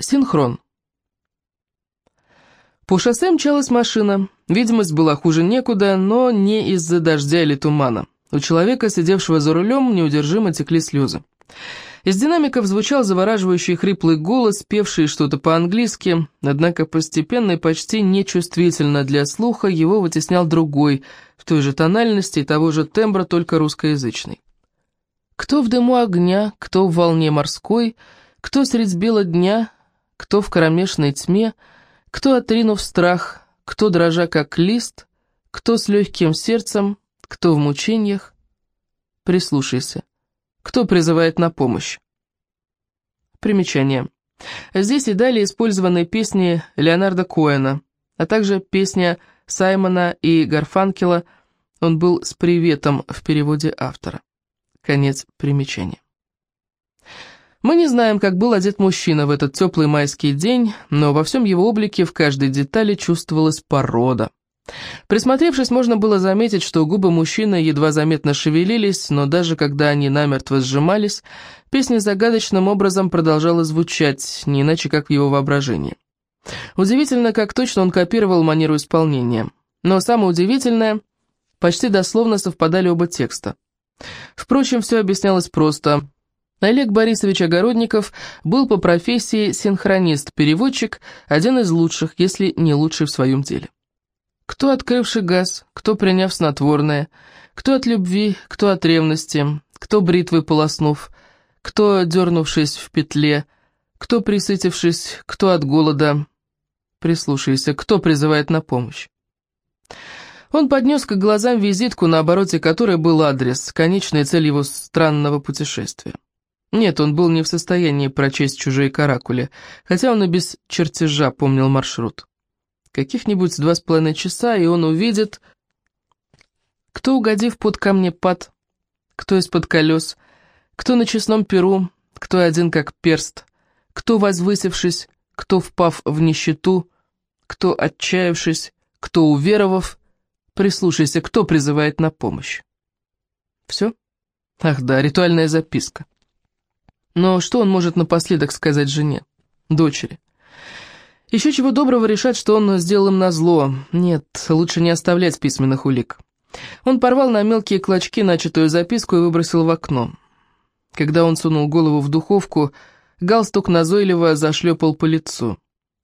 Синхрон. По шоссе мчалась машина. Видимость была хуже некуда, но не из-за дождя или тумана. У человека, сидевшего за рулем, неудержимо текли слезы. Из динамиков звучал завораживающий хриплый голос, певший что-то по-английски, однако постепенно и почти нечувствительно для слуха его вытеснял другой, в той же тональности и того же тембра, только русскоязычный. Кто в дыму огня, кто в волне морской, кто средь бела дня, кто в кромешной тьме — кто, отринув страх, кто, дрожа как лист, кто с легким сердцем, кто в мучениях. Прислушайся. Кто призывает на помощь? Примечание. Здесь и далее использованы песни Леонарда Коэна, а также песня Саймона и Гарфанкела «Он был с приветом» в переводе автора. Конец примечания. Мы не знаем, как был одет мужчина в этот теплый майский день, но во всем его облике в каждой детали чувствовалась порода. Присмотревшись, можно было заметить, что губы мужчины едва заметно шевелились, но даже когда они намертво сжимались, песня загадочным образом продолжала звучать, не иначе как в его воображении. Удивительно, как точно он копировал манеру исполнения. Но самое удивительное, почти дословно совпадали оба текста. Впрочем, все объяснялось просто – Олег Борисович Огородников был по профессии синхронист-переводчик, один из лучших, если не лучший в своем деле. Кто открывший газ, кто приняв снотворное, кто от любви, кто от ревности, кто бритвой полоснув, кто дернувшись в петле, кто присытившись, кто от голода. Прислушайся, кто призывает на помощь. Он поднес к глазам визитку, на обороте которой был адрес, конечная цель его странного путешествия. Нет, он был не в состоянии прочесть чужие каракули, хотя он и без чертежа помнил маршрут. Каких-нибудь два с половиной часа, и он увидит, кто, угодив под камнепад, кто из-под колес, кто на честном перу, кто один как перст, кто возвысившись, кто впав в нищету, кто отчаявшись, кто уверовав, прислушайся, кто призывает на помощь. Все? Ах да, ритуальная записка. Но что он может напоследок сказать жене, дочери? Еще чего доброго решать, что он сделал им назло. Нет, лучше не оставлять письменных улик. Он порвал на мелкие клочки начатую записку и выбросил в окно. Когда он сунул голову в духовку, галстук назойливо зашлепал по лицу.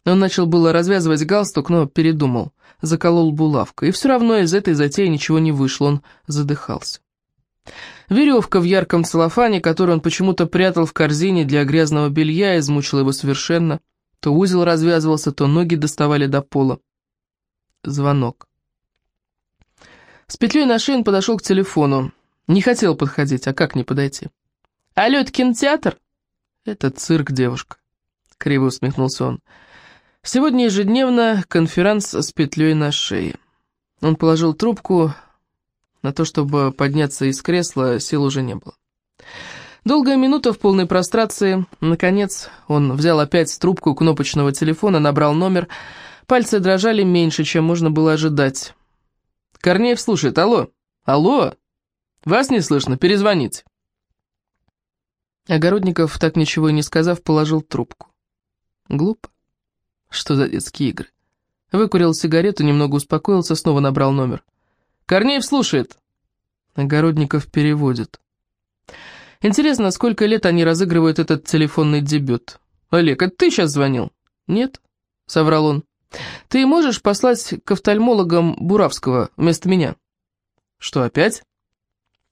Он начал было развязывать галстук, но передумал, заколол булавку. И все равно из этой затеи ничего не вышло, он задыхался. Веревка в ярком целлофане, которую он почему-то прятал в корзине для грязного белья, измучила его совершенно. То узел развязывался, то ноги доставали до пола. Звонок. С петлей на шее он подошел к телефону. Не хотел подходить, а как не подойти? «Алло, это кинотеатр?» «Это цирк, девушка», — криво усмехнулся он. «Сегодня ежедневно конферанс с петлей на шее». Он положил трубку, на то, чтобы подняться из кресла, сил уже не было. Долгая минута в полной прострации. Наконец, он взял опять трубку кнопочного телефона, набрал номер. Пальцы дрожали меньше, чем можно было ожидать. Корнеев слушает. Алло? Алло? Вас не слышно? Перезвоните. Огородников, так ничего и не сказав, положил трубку. Глупо. Что за детские игры? Выкурил сигарету, немного успокоился, снова набрал номер. Корнеев слушает. Огородников переводит. Интересно, сколько лет они разыгрывают этот телефонный дебют? Олег, это ты сейчас звонил? Нет, соврал он. Ты можешь послать к офтальмологам Буравского вместо меня? Что, опять?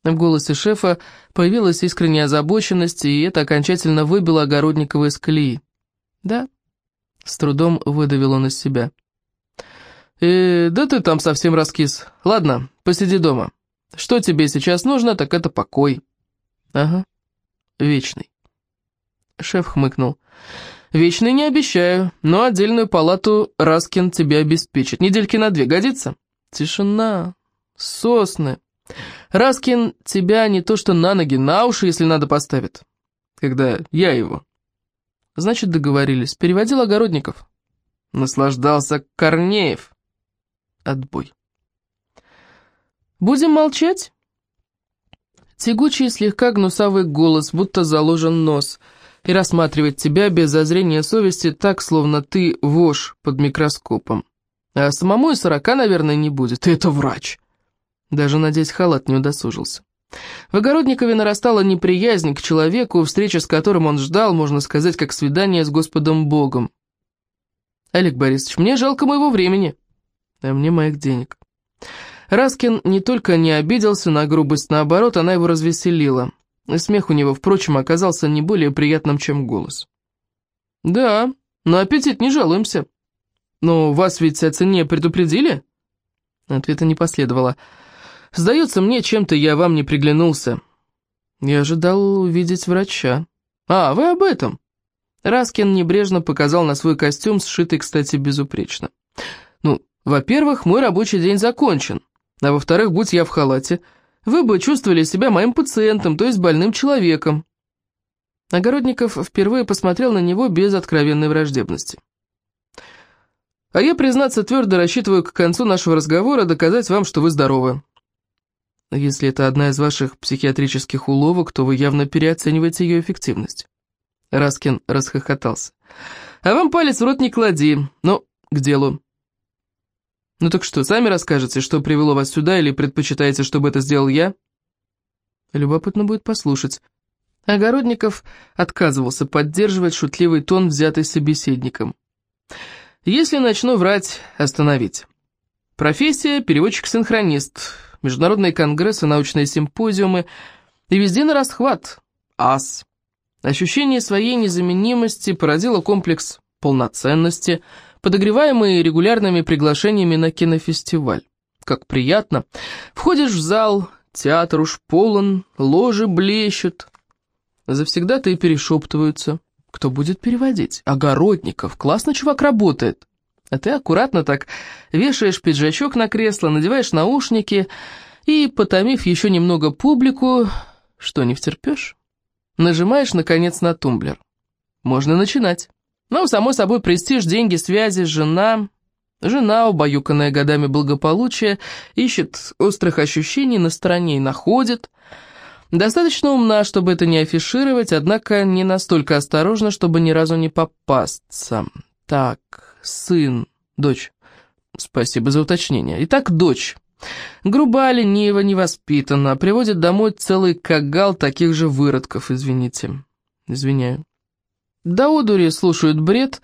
В голосе шефа появилась искренняя озабоченность, и это окончательно выбило Огородникова из колеи. «Да», — с трудом выдавил он из себя. «Э, да ты там совсем раскис. Ладно, посиди дома. Что тебе сейчас нужно, так это покой». «Ага, вечный». Шеф хмыкнул. «Вечный не обещаю, но отдельную палату Раскин тебе обеспечит. Недельки на две годится?» «Тишина, сосны. Раскин тебя не то что на ноги, на уши, если надо, поставит. Когда я его». «Значит, договорились. Переводил Огородников». Наслаждался Корнеев. Отбой. «Будем молчать?» Тягучий, слегка гнусавый голос, будто заложен нос. и рассматривать тебя без зазрения совести так, словно ты вошь под микроскопом. А самому и сорока, наверное, не будет, это врач. Даже надеть халат не удосужился. В Огородникове нарастала неприязнь к человеку, встреча с которым он ждал, можно сказать, как свидание с Господом Богом. «Олег Борисович, мне жалко моего времени, а мне моих денег». Раскин не только не обиделся на грубость, наоборот, она его развеселила. Смех у него, впрочем, оказался не более приятным, чем голос. «Да, на аппетит не жалуемся. Но вас ведь о цене предупредили?» Ответа не последовало. «Сдается мне, чем-то я вам не приглянулся. Я ожидал увидеть врача. А, вы об этом?» Раскин небрежно показал на свой костюм, сшитый, кстати, безупречно. «Ну, во-первых, мой рабочий день закончен, а во-вторых, будь я в халате, вы бы чувствовали себя моим пациентом, то есть больным человеком». Огородников впервые посмотрел на него без откровенной враждебности. «А я, признаться, твердо рассчитываю к концу нашего разговора доказать вам, что вы здоровы. Если это одна из ваших психиатрических уловок, то вы явно переоцениваете ее эффективность». Раскин расхохотался. «А вам палец в рот не клади, но к делу. «Ну так что, сами расскажете, что привело вас сюда, или предпочитаете, чтобы это сделал я?» Любопытно будет послушать. Огородников отказывался поддерживать шутливый тон, взятый собеседником. «Если начну врать, остановить. Профессия – переводчик-синхронист, международные конгрессы, научные симпозиумы, и везде на расхват. Ас. Ощущение своей незаменимости породило комплекс полноценности – подогреваемые регулярными приглашениями на кинофестиваль. Как приятно. Входишь в зал, театр уж полон, ложи блещут. Завсегда-то и перешептываются. Кто будет переводить? Огородников. Классно чувак работает. А ты аккуратно так вешаешь пиджачок на кресло, надеваешь наушники и, потомив еще немного публику, что не втерпешь, нажимаешь, наконец, на тумблер. Можно начинать. Ну, само собой, престиж, деньги, связи, жена... Жена, убаюканная годами благополучия, ищет острых ощущений на стороне и находит. Достаточно умна, чтобы это не афишировать, однако не настолько осторожна, чтобы ни разу не попасться. Так, сын, дочь. Спасибо за уточнение. Итак, дочь. Груба, ленива, невоспитанна, приводит домой целый кагал таких же выродков, извините. Извиняю. До одури слушают бред,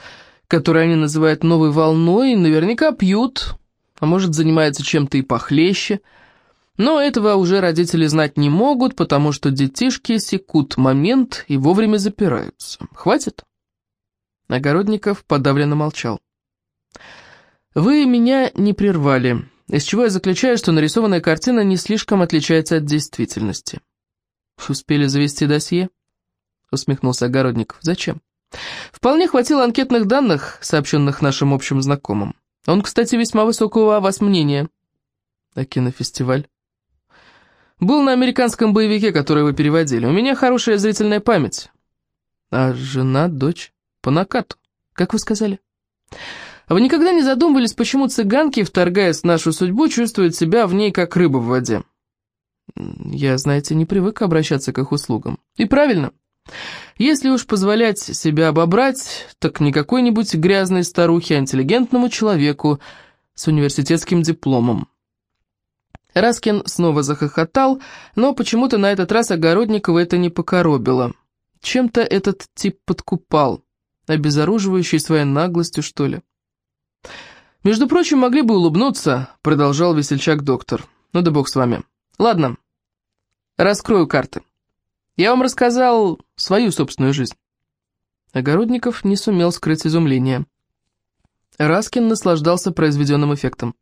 который они называют новой волной, наверняка пьют, а может занимаются чем-то и похлеще. Но этого уже родители знать не могут, потому что детишки секут момент и вовремя запираются. Хватит? Огородников подавленно молчал. «Вы меня не прервали, из чего я заключаю, что нарисованная картина не слишком отличается от действительности». «Успели завести досье?» — усмехнулся Огородников. «Зачем?» Вполне хватило анкетных данных, сообщенных нашим общим знакомым. Он, кстати, весьма высокого о вас мнения. А кинофестиваль? Был на американском боевике, который вы переводили. У меня хорошая зрительная память. А жена, дочь? По накату, как вы сказали. Вы никогда не задумывались, почему цыганки, вторгаясь в нашу судьбу, чувствуют себя в ней как рыба в воде? Я, знаете, не привык обращаться к их услугам. И правильно. Если уж позволять себя обобрать, так не какой-нибудь грязной старухе, а интеллигентному человеку с университетским дипломом. Раскин снова захохотал, но почему-то на этот раз Огородникова это не покоробило. Чем-то этот тип подкупал, обезоруживающий своей наглостью, что ли. «Между прочим, могли бы улыбнуться», — продолжал весельчак-доктор. «Ну да бог с вами. Ладно, раскрою карты». Я вам рассказал свою собственную жизнь». Огородников не сумел скрыть изумление. Раскин наслаждался произведенным эффектом.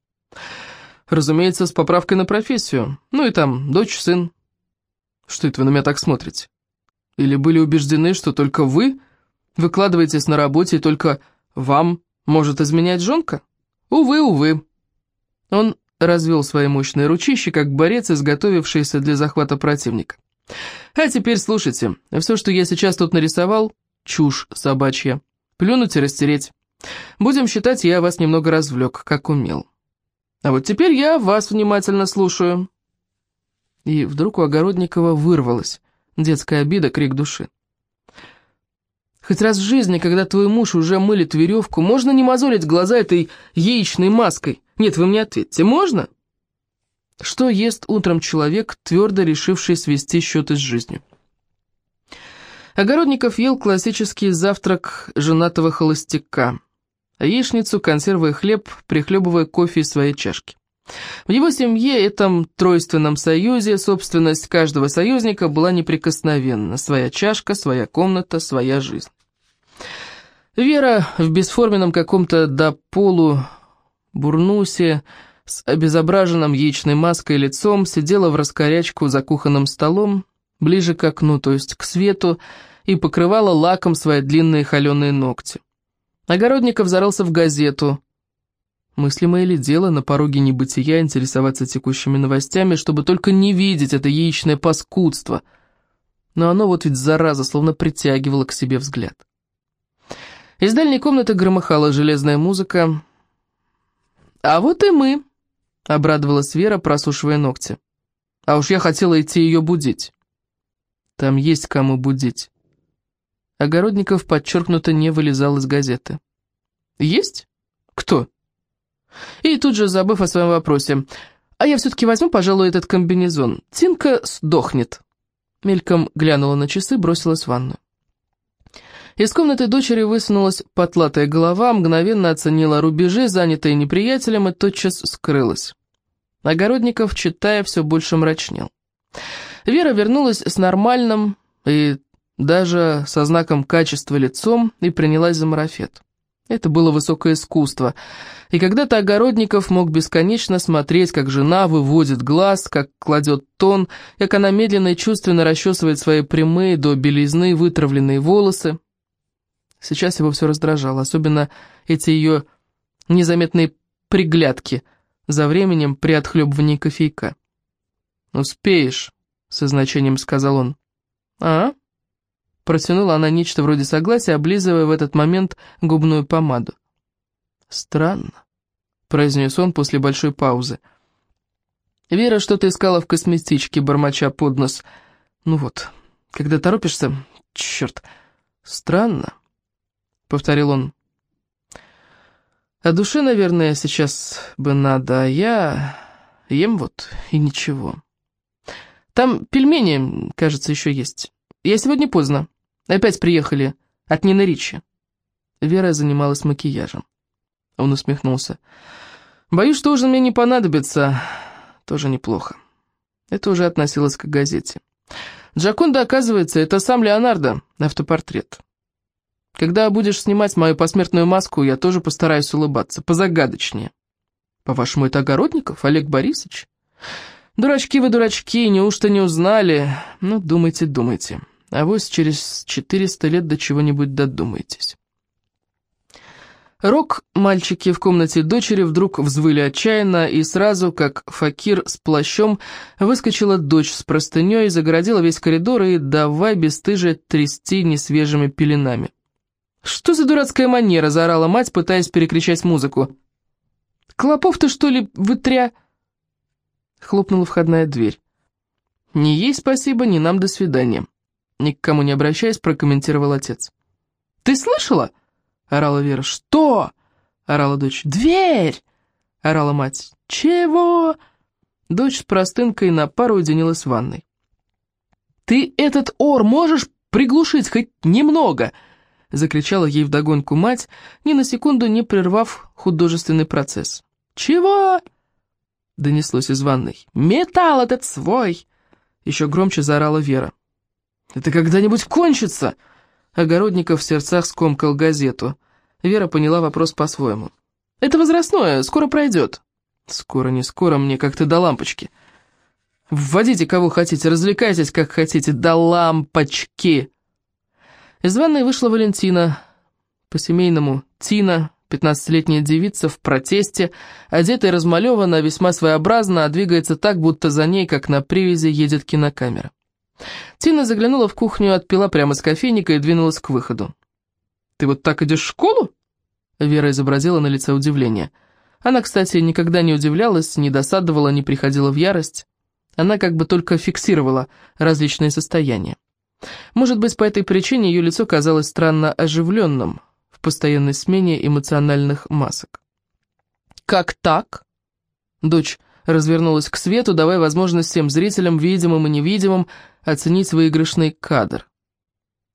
«Разумеется, с поправкой на профессию. Ну и там, дочь, сын. Что это вы на меня так смотрите? Или были убеждены, что только вы выкладываетесь на работе, и только вам может изменять жонка? Увы, увы». Он развел свои мощные ручища, как борец, изготовившийся для захвата противника. А теперь слушайте, все, что я сейчас тут нарисовал, чушь собачья. Плюнуть и растереть. Будем считать, я вас немного развлек, как умел. А вот теперь я вас внимательно слушаю. И вдруг у Огородникова вырвалась детская обида, крик души. Хоть раз в жизни, когда твой муж уже мылит веревку, можно не мозолить глаза этой яичной маской? Нет, вы мне ответьте, можно? Что ест утром человек, твердо решивший свести счеты с жизнью? Огородников ел классический завтрак женатого холостяка. Яичницу, консервы и хлеб, прихлебывая кофе из своей чашки. В его семье, этом тройственном союзе, собственность каждого союзника была неприкосновенна. Своя чашка, своя комната, своя жизнь. Вера в бесформенном каком-то до полу бурнусе с обезображенным яичной маской лицом сидела в раскорячку за кухонным столом, ближе к окну, то есть к свету, и покрывала лаком свои длинные холеные ногти. Огородников зарылся в газету. Мыслимое ли дело на пороге небытия интересоваться текущими новостями, чтобы только не видеть это яичное паскудство? Но оно вот ведь, зараза, словно притягивало к себе взгляд. Из дальней комнаты громыхала железная музыка. «А вот и мы», — обрадовалась Вера, просушивая ногти. «А уж я хотела идти ее будить». «Там есть кому будить». Огородников подчеркнуто не вылезал из газеты. «Есть? Кто?» И тут же, забыв о своем вопросе, «А я все-таки возьму, пожалуй, этот комбинезон. Тинка сдохнет». Мельком глянула на часы, бросилась в ванну. Из комнаты дочери высунулась потлатая голова, мгновенно оценила рубежи, занятые неприятелем, и тотчас скрылась. Огородников, читая, все больше мрачнел. Вера вернулась с нормальным и даже со знаком качества лицом, и принялась за марафет. Это было высокое искусство, и когда-то Огородников мог бесконечно смотреть, как жена выводит глаз, как кладет тон, как она медленно и чувственно расчесывает свои прямые до белизны вытравленные волосы. Сейчас его все раздражало, особенно эти ее незаметные приглядки за временем при отхлебывании кофейка. «Успеешь», — со значением сказал он. «А?» Протянула она нечто вроде согласия, облизывая в этот момент губную помаду. «Странно», — произнес он после большой паузы. Вера что-то искала в косметичке, бормоча под нос. «Ну вот, когда торопишься... Черт, странно», — повторил он. «А душе, наверное, сейчас бы надо, а я ем вот и ничего. Там пельмени, кажется, еще есть. Я сегодня поздно». Опять приехали от Нины Ричи. Вера занималась макияжем. Он усмехнулся. «Боюсь, что ужин мне не понадобится. Тоже неплохо». Это уже относилось к газете. Джаконда, оказывается, это сам Леонардо, автопортрет. Когда будешь снимать мою посмертную маску, я тоже постараюсь улыбаться, позагадочнее. По-вашему, это Огородников, Олег Борисович? Дурачки вы, дурачки, неужто не узнали? Ну, думайте, думайте. А вы через 400 лет до чего-нибудь додумаетесь. Рок, мальчики в комнате дочери вдруг взвыли отчаянно, и сразу, как факир с плащом, выскочила дочь с простыней, загородила весь коридор и давай бесстыже трясти несвежими пеленами. «Что за дурацкая манера?» – заорала мать, пытаясь перекричать музыку. «Клопов ты, что ли, вытря?» Хлопнула входная дверь. «Не ей спасибо, не нам до свидания». Ни к кому не обращаясь, прокомментировал отец. «Ты слышала?» — орала Вера. «Что?» — орала дочь. «Дверь!» — орала мать. «Чего?» Дочь с простынкой на пару уединилась в ванной. «Ты этот ор можешь приглушить хоть немного?» — закричала ей вдогонку мать, ни на секунду не прервав художественный процесс. «Чего?» — донеслось из ванной. «Металл этот свой!» Еще громче заорала Вера. Это когда-нибудь кончится!» Огородников в сердцах скомкал газету. Вера поняла вопрос по-своему. «Это возрастное, скоро пройдет». «Скоро, не скоро, мне как-то до лампочки». «Вводите кого хотите, развлекайтесь как хотите, до лампочки!» Из ванной вышла Валентина. По-семейному Тина, пятнадцатилетняя девица в протесте, одетая размалевана, весьма своеобразно, а двигается так, будто за ней, как на привязи, едет кинокамера. Тина заглянула в кухню, отпила прямо с кофейника и двинулась к выходу. «Ты вот так идешь в школу?» Вера изобразила на лице удивление. Она, кстати, никогда не удивлялась, не досадовала, не приходила в ярость. Она как бы только фиксировала различные состояния. Может быть, по этой причине ее лицо казалось странно оживленным в постоянной смене эмоциональных масок. «Как так?» Дочь развернулась к свету, давая возможность всем зрителям, видимым и невидимым, оценить выигрышный кадр.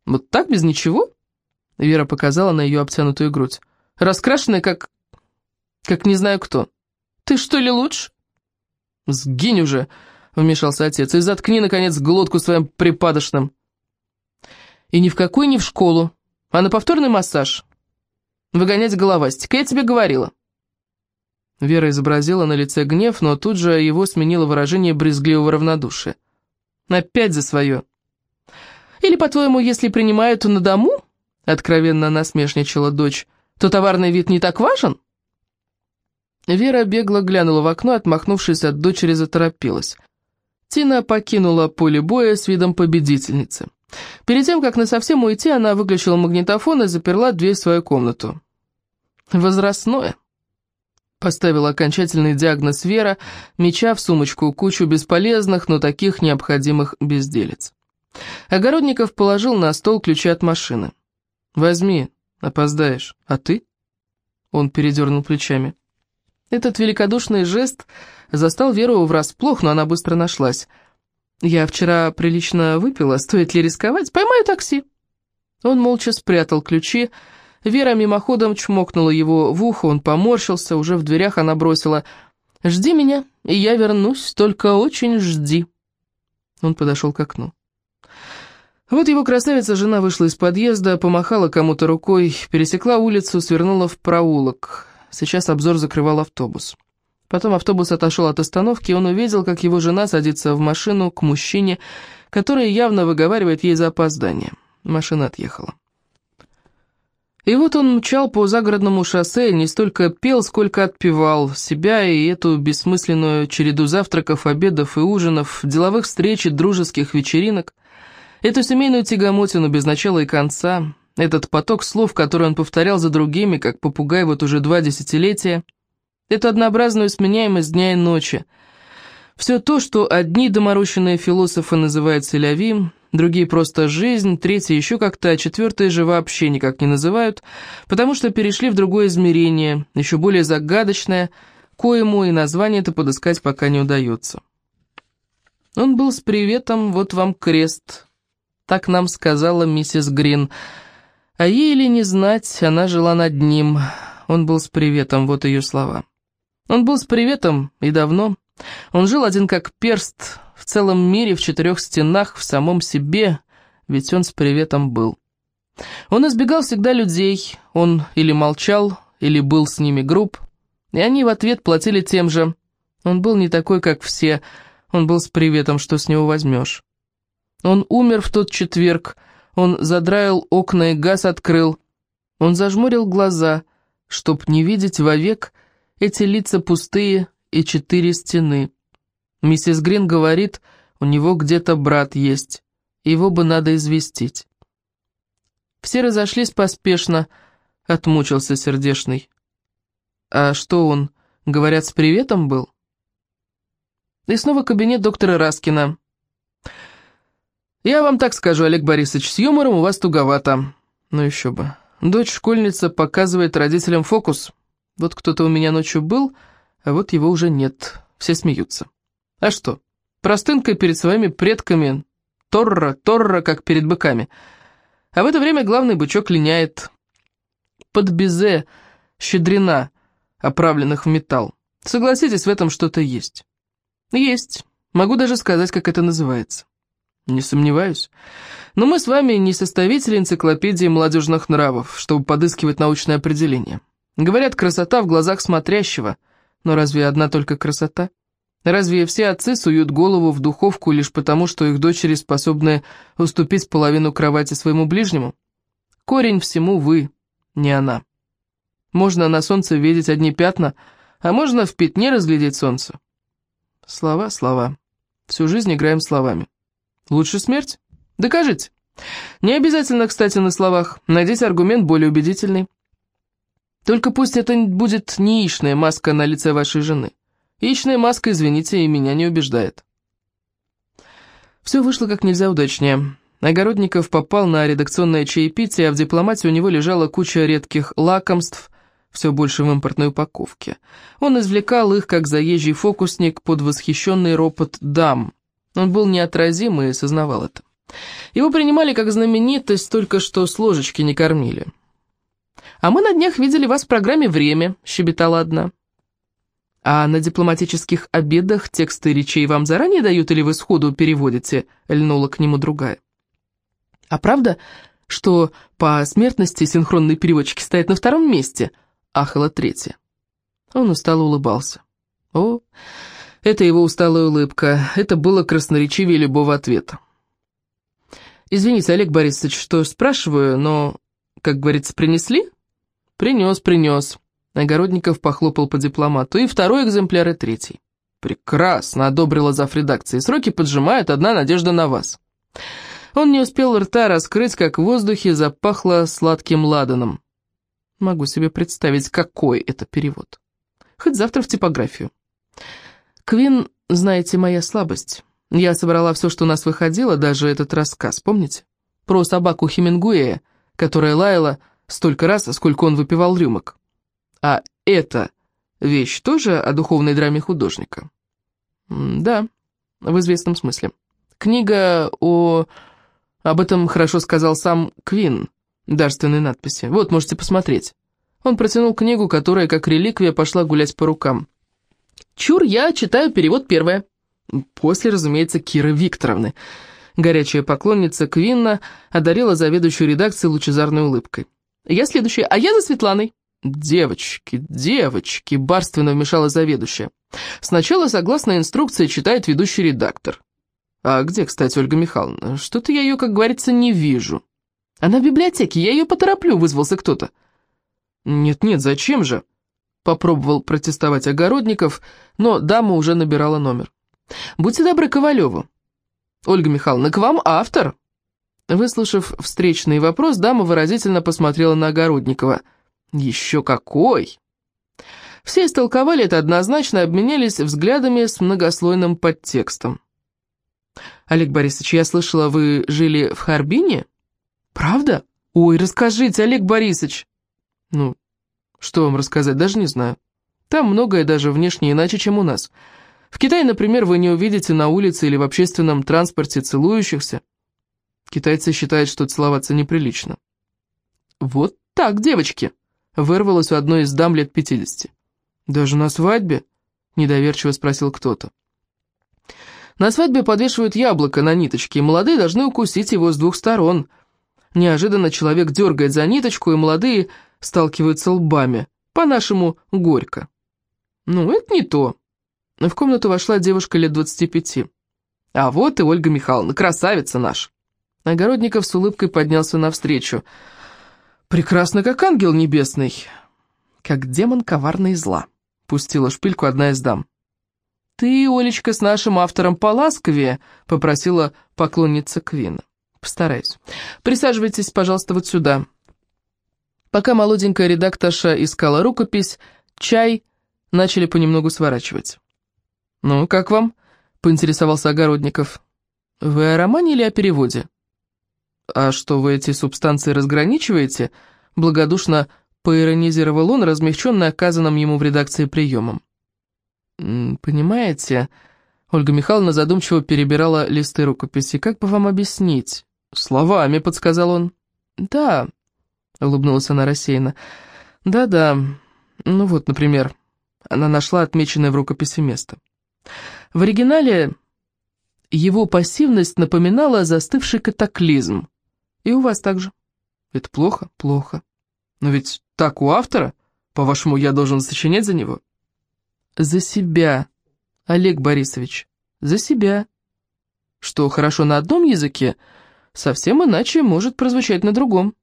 «Вот так, без ничего?» Вера показала на ее обтянутую грудь. «Раскрашенная, как... как не знаю кто. Ты что ли лучше?» «Сгинь уже!» — вмешался отец. «И заткни, наконец, глотку своим припадочным!» «И ни в какую, ни в школу, а на повторный массаж. Выгонять головастика, я тебе говорила». Вера изобразила на лице гнев, но тут же его сменило выражение брезгливого равнодушия. «Опять за свое!» «Или, по-твоему, если принимают на дому?» — откровенно насмешничала дочь. «То товарный вид не так важен?» Вера бегло глянула в окно, отмахнувшись от дочери, заторопилась. Тина покинула поле боя с видом победительницы. Перед тем, как насовсем уйти, она выключила магнитофон и заперла дверь в свою комнату. «Возрастное», — поставила окончательный диагноз Вера, меча в сумочку кучу бесполезных, но таких необходимых безделец. Огородников положил на стол ключи от машины. «Возьми, опоздаешь. А ты?» Он передернул плечами. Этот великодушный жест застал Веру врасплох, но она быстро нашлась. «Я вчера прилично выпила, стоит ли рисковать? Поймаю такси». Он молча спрятал ключи. Вера мимоходом чмокнула его в ухо, он поморщился, уже в дверях она бросила «Жди меня, и я вернусь, только очень жди». Он подошел к окну. Вот его красавица-жена вышла из подъезда, помахала кому-то рукой, пересекла улицу, свернула в проулок. Сейчас обзор закрывал автобус. Потом автобус отошел от остановки, и он увидел, как его жена садится в машину к мужчине, который явно выговаривает ей за опоздание. Машина отъехала. И вот он мчал по загородному шоссе не столько пел, сколько отпевал себя и эту бессмысленную череду завтраков, обедов и ужинов, деловых встреч и дружеских вечеринок, эту семейную тягомотину без начала и конца, этот поток слов, который он повторял за другими, как попугай вот уже два десятилетия, эту однообразную сменяемость дня и ночи. Все то, что одни доморощенные философы называют селявим, другие просто жизнь, третьи еще как-то, а четвертые же вообще никак не называют, потому что перешли в другое измерение, еще более загадочное, коему и название это подыскать пока не удается. Он был с приветом, вот вам крест, так нам сказала миссис Грин, — а ей или не знать, она жила над ним. Он был с приветом, вот ее слова. Он был с приветом и давно. Он жил один как перст, в целом мире, в четырех стенах, в самом себе, ведь он с приветом был. Он избегал всегда людей, он или молчал, или был с ними груб, и они в ответ платили тем же. Он был не такой, как все, он был с приветом, что с него возьмешь. Он умер в тот четверг, он задраил окна и газ открыл. Он зажмурил глаза, чтоб не видеть вовек эти лица пустые и четыре стены. Миссис Грин говорит, у него где-то брат есть, его бы надо известить. Все разошлись поспешно, отмучился сердешный. А что он, говорят, с приветом был? И снова кабинет доктора Раскина. «Я вам так скажу, Олег Борисович, с юмором у вас туговато». «Ну еще бы. Дочь-школьница показывает родителям фокус. Вот кто-то у меня ночью был, а вот его уже нет. Все смеются. А что? Простынкой перед своими предками. Торра, торра, как перед быками. А в это время главный бычок линяет. Под безе, щедрена, оправленных в металл. Согласитесь, в этом что-то есть. Есть. Могу даже сказать, как это называется. Не сомневаюсь. Но мы с вами не составители энциклопедии молодежных нравов, чтобы подыскивать научное определение. Говорят, красота в глазах смотрящего. Но разве одна только красота? Разве все отцы суют голову в духовку лишь потому, что их дочери способны уступить половину кровати своему ближнему? Корень всему вы, не она. Можно на солнце видеть одни пятна, а можно в пятне разглядеть солнце. Слова, слова. Всю жизнь играем словами. Лучше смерть? Докажите. Не обязательно, кстати, на словах. Найдите аргумент более убедительный. Только пусть это будет не яичная маска на лице вашей жены. Яичная маска, извините, и меня не убеждает. Все вышло как нельзя удачнее. Огородников попал на редакционное чаепитие, а в дипломате у него лежала куча редких лакомств, все больше в импортной упаковке. Он извлекал их, как заезжий фокусник, под восхищенный ропот дам. Он был неотразим и сознавал это. Его принимали как знаменитость, только что с ложечки не кормили. «А мы на днях видели вас в программе «Время», — щебетала одна. «А на дипломатических обедах тексты речей вам заранее дают или вы сходу переводите?» — льнула к нему другая. А правда, что по смертности синхронные переводчики стоят на втором месте?» — ахала третья. Он устало улыбался. О, это его усталая улыбка, это было красноречивее любого ответа. «Извините, Олег Борисович, что спрашиваю, но, как говорится, принесли?» «Принес, принес». Огородников похлопал по дипломату. «И второй экземпляр, и третий». «Прекрасно», — одобрила зав. редакции. «Сроки поджимают, одна надежда на вас». Он не успел рта раскрыть, как в воздухе запахло сладким ладаном. Могу себе представить, какой это перевод. Хоть завтра в типографию. Квин, знаете, моя слабость. Я собрала все, что у нас выходило, даже этот рассказ, помните? Про собаку Хемингуэя, которая лаяла столько раз, сколько он выпивал рюмок. А эта вещь тоже о духовной драме художника? Да, в известном смысле. Книга о об этом хорошо сказал сам Квин, дарственной надписи. Вот, можете посмотреть. Он протянул книгу, которая, как реликвия, пошла гулять по рукам. «Чур, я читаю перевод первое». После, разумеется, Киры Викторовны. Горячая поклонница Квинна одарила заведующую редакцией лучезарной улыбкой. «Я следующая, а я за Светланой». «Девочки, девочки!» — барственно вмешала заведующая. «Сначала, согласно инструкции, читает ведущий редактор. «А где, кстати, Ольга Михайловна? Что-то я ее, как говорится, не вижу». «Она в библиотеке, я ее потороплю», — вызвался кто-то. «Нет-нет, зачем же?» — попробовал протестовать Огородников, но дама уже набирала номер. «Будьте добры Ковалеву». «Ольга Михайловна, к вам автор?» Выслушав встречный вопрос, дама выразительно посмотрела на Огородникова. «Еще какой!» Все истолковали это однозначно обменялись взглядами с многослойным подтекстом. «Олег Борисович, я слышала, вы жили в Харбине?» «Правда? Ой, расскажите, Олег Борисович!» «Ну, что вам рассказать, даже не знаю. Там многое даже внешне иначе, чем у нас. В Китае, например, вы не увидите на улице или в общественном транспорте целующихся. Китайцы считают, что целоваться неприлично». «Вот так, девочки!» — вырвалось у одной из дам лет пятидесяти. «Даже на свадьбе?» — недоверчиво спросил кто-то. На свадьбе подвешивают яблоко на ниточке, и молодые должны укусить его с двух сторон. Неожиданно человек дергает за ниточку, и молодые сталкиваются лбами. По-нашему, горько. Ну, это не то. В комнату вошла девушка лет двадцати пяти. А вот и Ольга Михайловна, красавица наша. Огородников с улыбкой поднялся навстречу. «Прекрасно, как ангел небесный!» «Как демон коварный зла», — пустила шпильку одна из дам. «Ты, Олечка, с нашим автором поласковее», — попросила поклонница Квина. «Постараюсь. Присаживайтесь, пожалуйста, вот сюда». Пока молоденькая редакторша искала рукопись, чай начали понемногу сворачивать. «Ну, как вам?» — поинтересовался Огородников. «Вы о романе или о переводе?» «А что, вы эти субстанции разграничиваете?» Благодушно поиронизировал он, размягченно оказанным ему в редакции приемом. «Понимаете...» Ольга Михайловна задумчиво перебирала листы рукописи. «Как бы вам объяснить?» «Словами», — подсказал он. «Да», — улыбнулась она рассеянно. «Да-да. Ну вот, например, она нашла отмеченное в рукописи место. В оригинале его пассивность напоминала застывший катаклизм. И у вас также. Это плохо? Плохо. Но ведь так у автора. По-вашему, я должен сочинять за него?» За себя, Олег Борисович, за себя. Что хорошо на одном языке, совсем иначе может прозвучать на другом.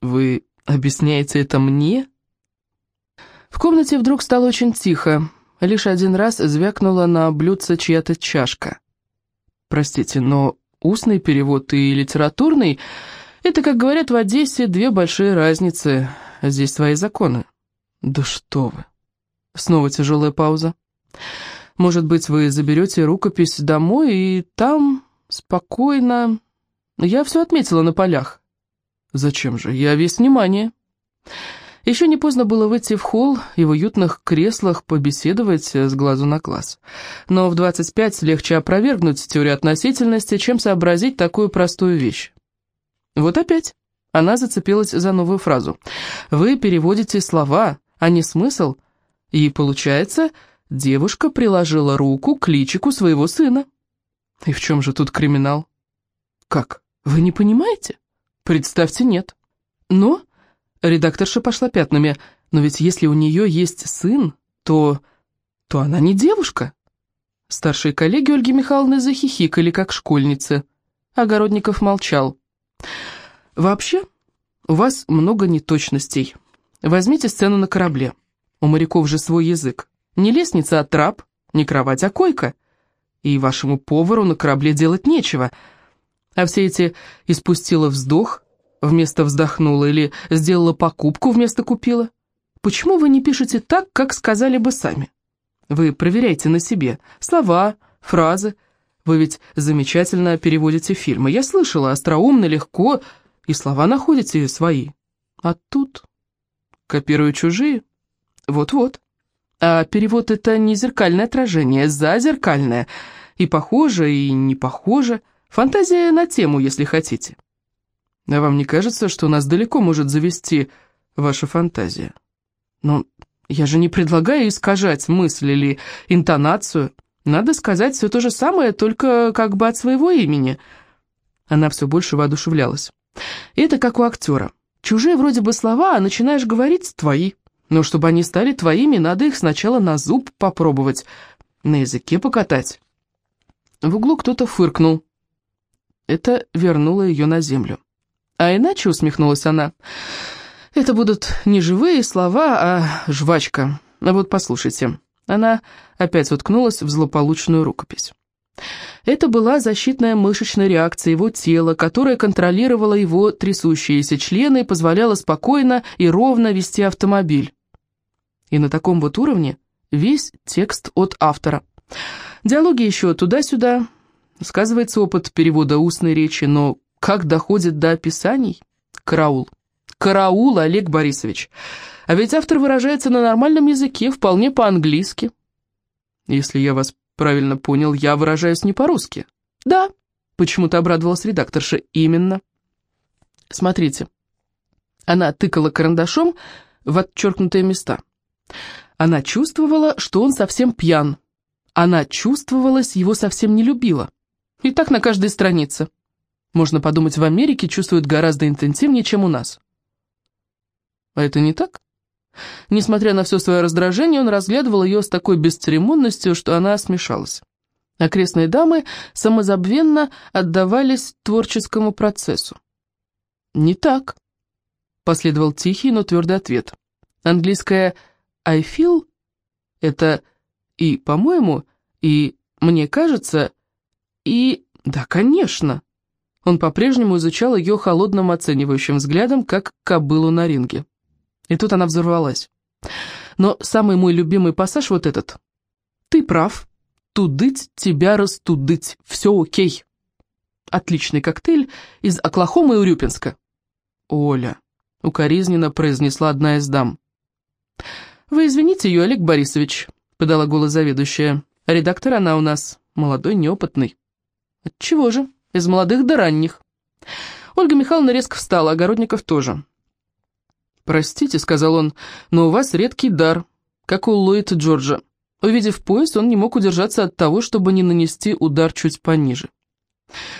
Вы объясняете это мне? В комнате вдруг стало очень тихо. Лишь один раз звякнула на блюдце чья-то чашка. Простите, но устный перевод и литературный — это, как говорят в Одессе, две большие разницы. Здесь свои законы. Да что вы! Снова тяжелая пауза. «Может быть, вы заберете рукопись домой и там спокойно...» Я все отметила на полях. Зачем же? Я весь внимание. Еще не поздно было выйти в холл и в уютных креслах побеседовать с глазу на глаз. Но в 25 легче опровергнуть теорию относительности, чем сообразить такую простую вещь. Вот опять. Она зацепилась за новую фразу. Вы переводите слова, а не смысл. И получается, девушка приложила руку к личику своего сына. И в чем же тут криминал? Как, вы не понимаете? Представьте, нет. Но Редакторша пошла пятнами. Но ведь если у нее есть сын, то... то она не девушка. Старшие коллеги Ольги Михайловны захихикали, как школьницы. Огородников молчал. «Вообще, у вас много неточностей. Возьмите сцену на корабле. У моряков же свой язык. Не лестница, а трап, не кровать, а койка. И вашему повару на корабле делать нечего. А все эти «испустила вздох», вместо вздохнула или сделала покупку вместо купила? Почему вы не пишете так, как сказали бы сами? Вы проверяйте на себе слова, фразы. Вы ведь замечательно переводите фильмы. Я слышала, остроумно, легко, и слова находите свои. А тут копирую чужие. Вот-вот. А перевод — это не зеркальное отражение, зазеркальное. И похоже, и не похоже. Фантазия на тему, если хотите. А вам не кажется, что нас далеко может завести ваша фантазия? Но я же не предлагаю искажать мысль или интонацию. Надо сказать все то же самое, только как бы от своего имени. Она все больше воодушевлялась. Это как у актера. Чужие вроде бы слова, а начинаешь говорить твои. Но чтобы они стали твоими, надо их сначала на зуб попробовать, на языке покатать. В углу кто-то фыркнул. Это вернуло ее на землю. А иначе, усмехнулась она, это будут не живые слова, а жвачка. А вот послушайте. Она опять уткнулась в злополучную рукопись. Это была защитная мышечная реакция его тела, которая контролировала его трясущиеся члены и позволяла спокойно и ровно вести автомобиль. И на таком вот уровне весь текст от автора. Диалоги еще туда-сюда, сказывается опыт перевода устной речи, но как доходит до описаний? Караул. Караул, Олег Борисович. А ведь автор выражается на нормальном языке, вполне по-английски. Если я вас правильно понял, я выражаюсь не по-русски. Да, почему-то обрадовалась редакторша. Именно. Смотрите. Она тыкала карандашом в отчеркнутые места. Она чувствовала, что он совсем пьян. Она чувствовалась, его совсем не любила. И так на каждой странице. Можно подумать, в Америке чувствуют гораздо интенсивнее, чем у нас. А это не так? Несмотря на все свое раздражение, он разглядывал ее с такой бесцеремонностью, что она смешалась. Окрестные дамы самозабвенно отдавались творческому процессу. «Не так», — последовал тихий, но твердый ответ. Английское «I feel» — это и «по-моему», и «мне кажется», и «да, конечно». Он по-прежнему изучал ее холодным оценивающим взглядом, как кобылу на ринге. И тут она взорвалась. Но самый мой любимый пассаж вот этот. «Ты прав. Тудыть тебя растудыть. Все окей». Отличный коктейль из Оклахомы и Урюпинска. «Оля», — укоризненно произнесла одна из дам. «Вы извините ее, Олег Борисович», — подала голос заведующая. «Редактор она у нас молодой, неопытный». «Отчего же?» Из молодых до ранних. Ольга Михайловна резко встала, Огородников тоже. «Простите», — сказал он, — «но у вас редкий дар, как у Ллойда Джорджа». Увидев пояс, он не мог удержаться от того, чтобы не нанести удар чуть пониже.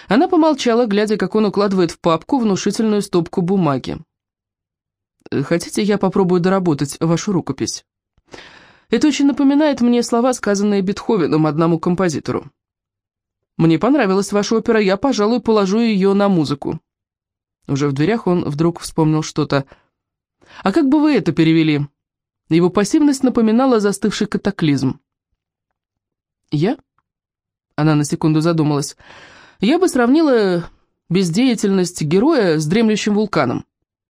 Она помолчала, глядя, как он укладывает в папку внушительную стопку бумаги. «Хотите, я попробую доработать вашу рукопись?» «Это очень напоминает мне слова, сказанные Бетховеном одному композитору. Мне понравилась ваша опера, я, пожалуй, положу ее на музыку». Уже в дверях он вдруг вспомнил что-то. «А как бы вы это перевели?» Его пассивность напоминала застывший катаклизм. «Я?» Она на секунду задумалась. «Я бы сравнила бездеятельность героя с дремлющим вулканом.